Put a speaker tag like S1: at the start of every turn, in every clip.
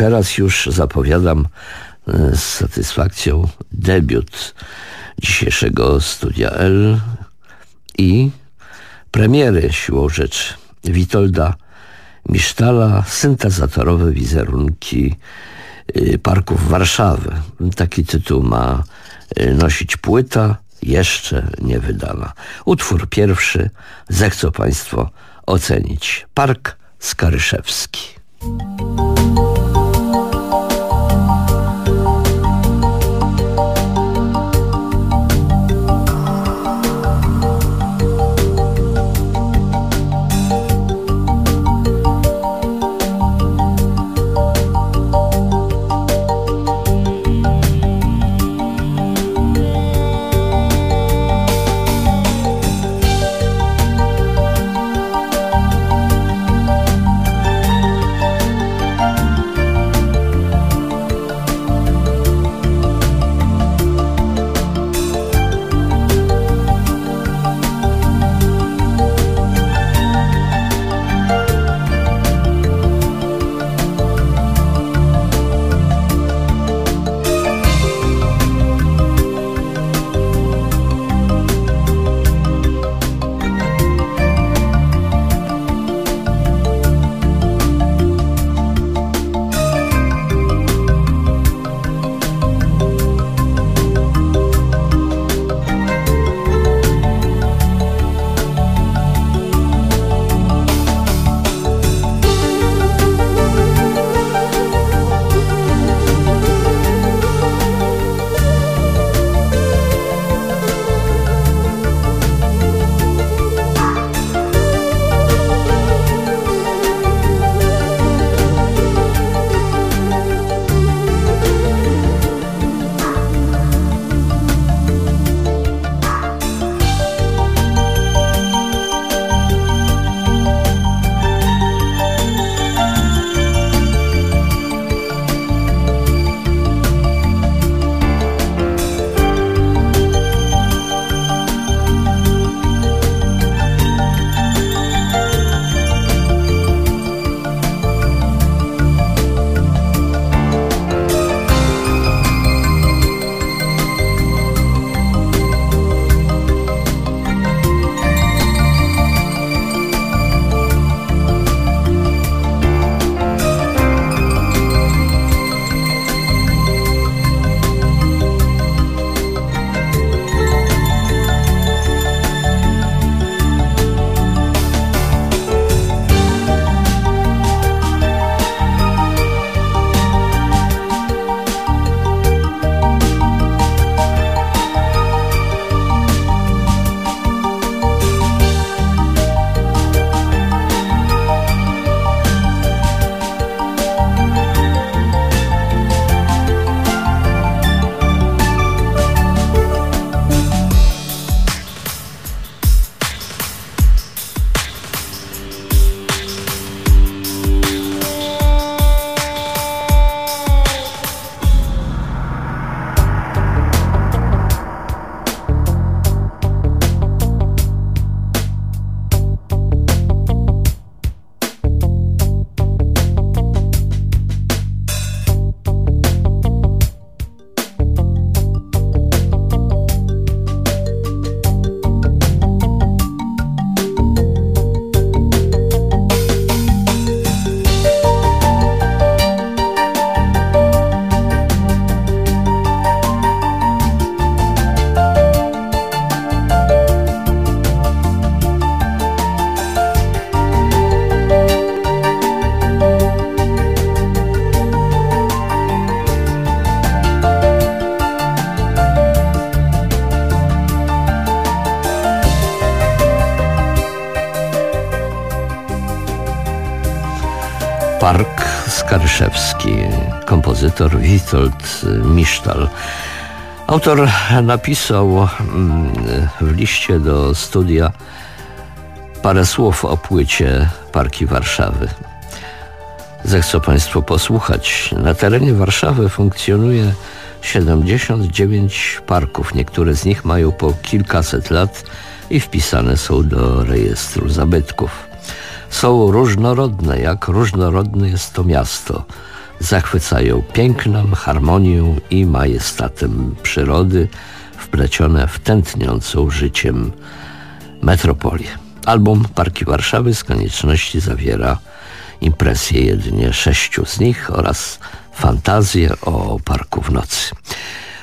S1: teraz już zapowiadam e, z satysfakcją debiut dzisiejszego Studia L i premiery siłą rzecz Witolda Misztala, syntezatorowe wizerunki y, parków Warszawy. Taki tytuł ma y, nosić płyta, jeszcze nie wydana. Utwór pierwszy zechcą Państwo ocenić. Park Skaryszewski. Park Skaryszewski, kompozytor Witold Misztal. Autor napisał mm, w liście do studia parę słów o płycie Parki Warszawy. Zechcą Państwo posłuchać. Na terenie Warszawy funkcjonuje 79 parków. Niektóre z nich mają po kilkaset lat i wpisane są do rejestru zabytków są różnorodne, jak różnorodne jest to miasto. zachwycają pięknem, harmonią i majestatem przyrody wplecione w tętniącą życiem metropolię. Album Parki Warszawy z konieczności zawiera impresje jedynie sześciu z nich oraz fantazję o parku w nocy.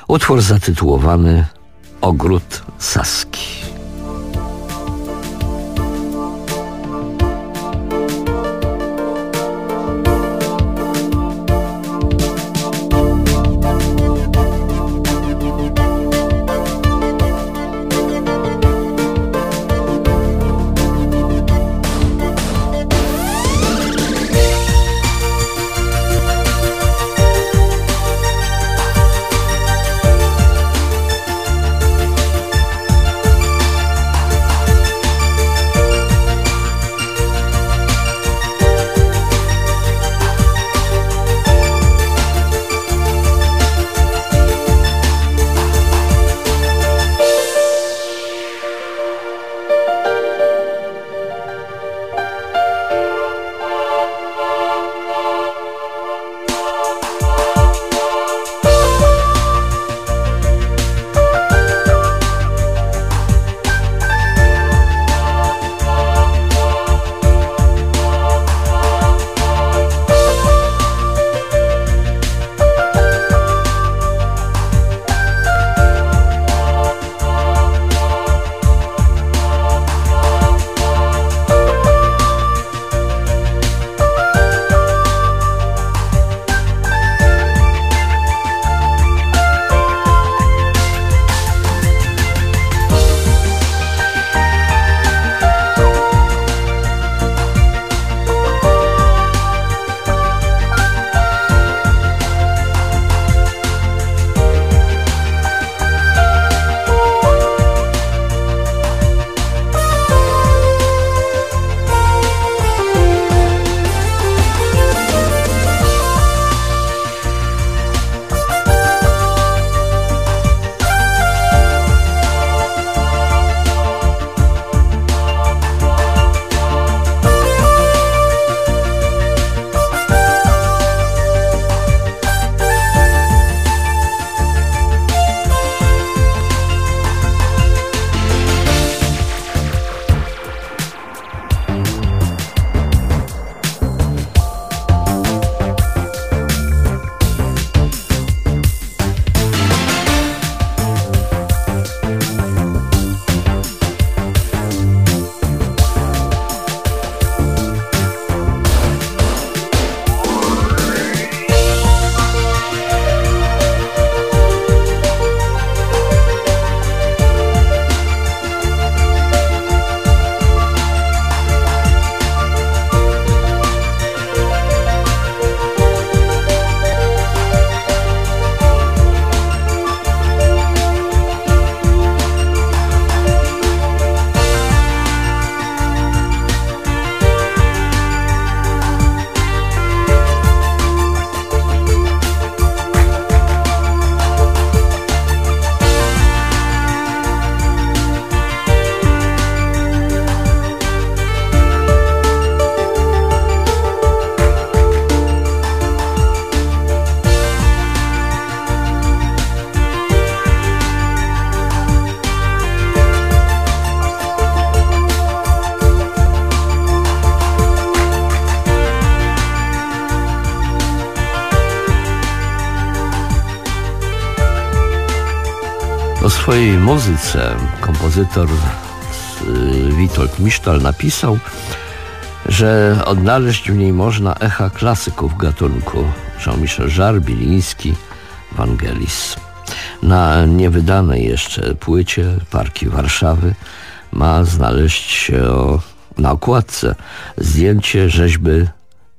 S1: Utwór zatytułowany Ogród Saski. O swojej muzyce kompozytor y, Witold Misztal napisał, że odnaleźć w niej można echa klasyków gatunku Jean-Michel Jarre, Biliński, Vangelis. Na niewydanej jeszcze płycie Parki Warszawy ma znaleźć się na okładce zdjęcie rzeźby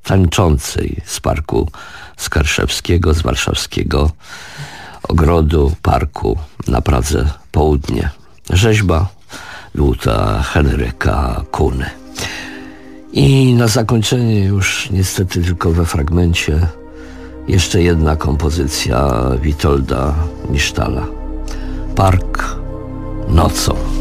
S1: tańczącej z parku Skarszewskiego, z warszawskiego ogrodu parku na Pradze Południe. Rzeźba Luta Henryka Kuny. I na zakończenie już niestety tylko we fragmencie jeszcze jedna kompozycja Witolda Misztala. Park nocą.